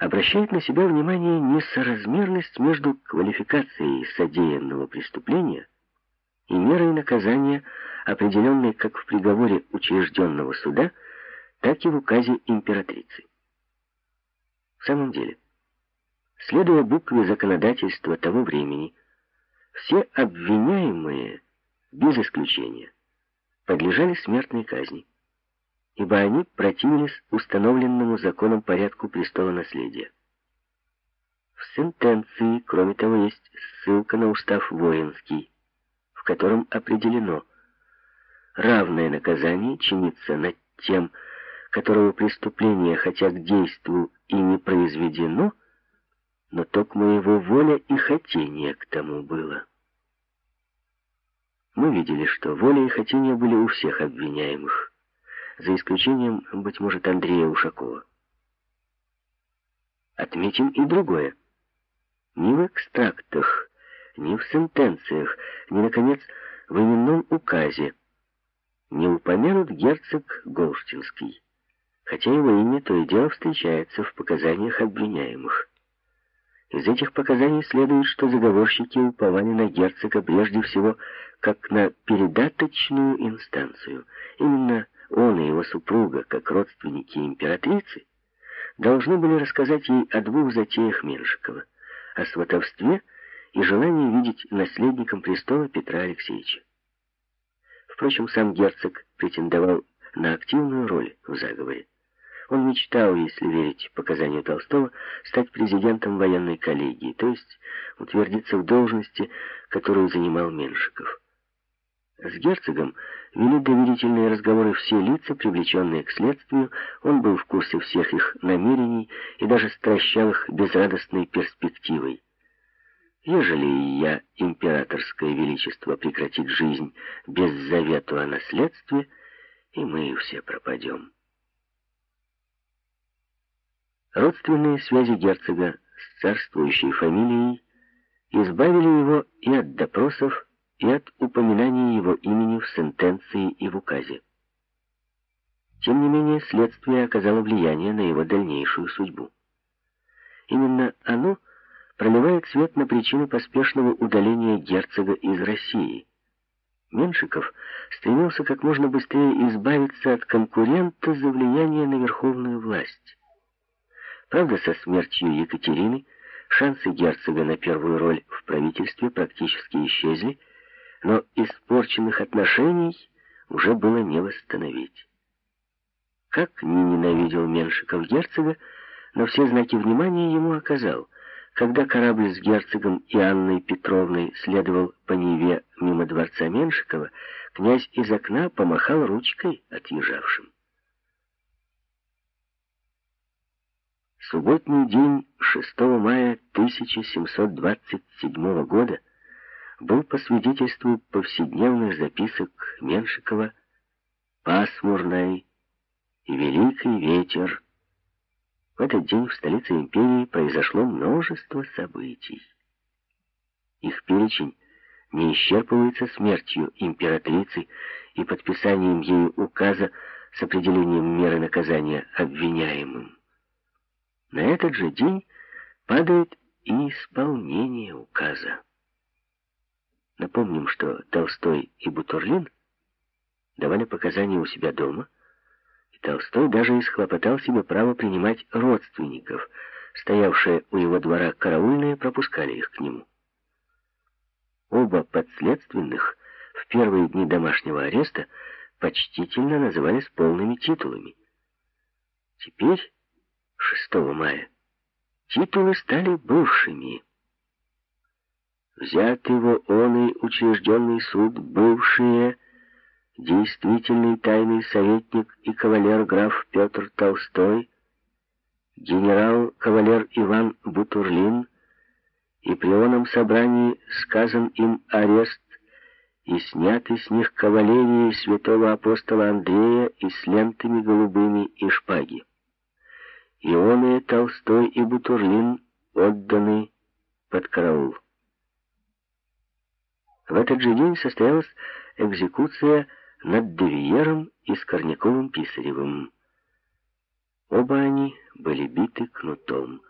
обращает на себя внимание несоразмерность между квалификацией содеянного преступления и мерой наказания, определенной как в приговоре учрежденного суда, так и в указе императрицы. В самом деле, следуя букве законодательства того времени, все обвиняемые, без исключения, подлежали смертной казни, ибо они противились установленному законом порядку престола наследия. В сентенции, кроме того, есть ссылка на устав воинский, в котором определено, равное наказание чинится над тем, которого преступление, хотя к действу и не произведено, но только моего воля и хотение к тому было. Мы видели, что воля и хотение были у всех обвиняемых, за исключением, быть может, Андрея Ушакова. Отметим и другое. Ни в экстрактах, ни в сентенциях, ни, наконец, в именном указе не упомянут герцог Голштинский, хотя его имя то и дело встречается в показаниях обвиняемых. Из этих показаний следует, что заговорщики уповали на герцога прежде всего как на передаточную инстанцию. Именно он и его супруга, как родственники императрицы, должны были рассказать ей о двух затеях Меншикова, о сватовстве и желании видеть наследником престола Петра Алексеевича. Впрочем, сам герцог претендовал на активную роль в заговоре. Он мечтал, если верить показанию Толстого, стать президентом военной коллегии, то есть утвердиться в должности, которую занимал Меншиков. С герцогом вели доверительные разговоры все лица, привлеченные к следствию, он был в курсе всех их намерений и даже стращал их безрадостной перспективой. Ежели я, императорское величество, прекратит жизнь без завету о наследстве, и мы все пропадем. Родственные связи герцога с царствующей фамилией избавили его и от допросов, от упоминания его имени в сентенции и в указе. Тем не менее, следствие оказало влияние на его дальнейшую судьбу. Именно оно проливает свет на причины поспешного удаления герцога из России. Меншиков стремился как можно быстрее избавиться от конкурента за влияние на верховную власть. Правда, со смертью Екатерины шансы герцога на первую роль в правительстве практически исчезли, но испорченных отношений уже было не восстановить. Как ни ненавидел Меншиков герцога, но все знаки внимания ему оказал. Когда корабль с герцогом и Анной Петровной следовал по Неве мимо дворца Меншикова, князь из окна помахал ручкой отъезжавшим. Субботний день 6 мая 1727 года был по свидетельству повседневных записок Меншикова пасмурный и великий ветер. В этот день в столице империи произошло множество событий. Их перечень не исчерпывается смертью императрицы и подписанием ею указа с определением меры наказания обвиняемым. На этот же день падает и исполнение указа. Напомним, что Толстой и Бутурлин давали показания у себя дома, и Толстой даже исхлопотал себе право принимать родственников. Стоявшие у его двора караульные пропускали их к нему. Оба подследственных в первые дни домашнего ареста почтительно назывались полными титулами. Теперь 6 мая. Титулы стали бывшими. Взят его он и учрежденный суд бывшие, действительный тайный советник и кавалер граф Петр Толстой, генерал-кавалер Иван Бутурлин, и при оном собрании сказан им арест и сняты с них кавалерии святого апостола Андрея и с лентами голубыми и шпаги. Ионы, Толстой и Бутурлин отданы под караул. В этот же день состоялась экзекуция над Девиером и Скорняковым-Писаревым. Оба они были биты кнутом.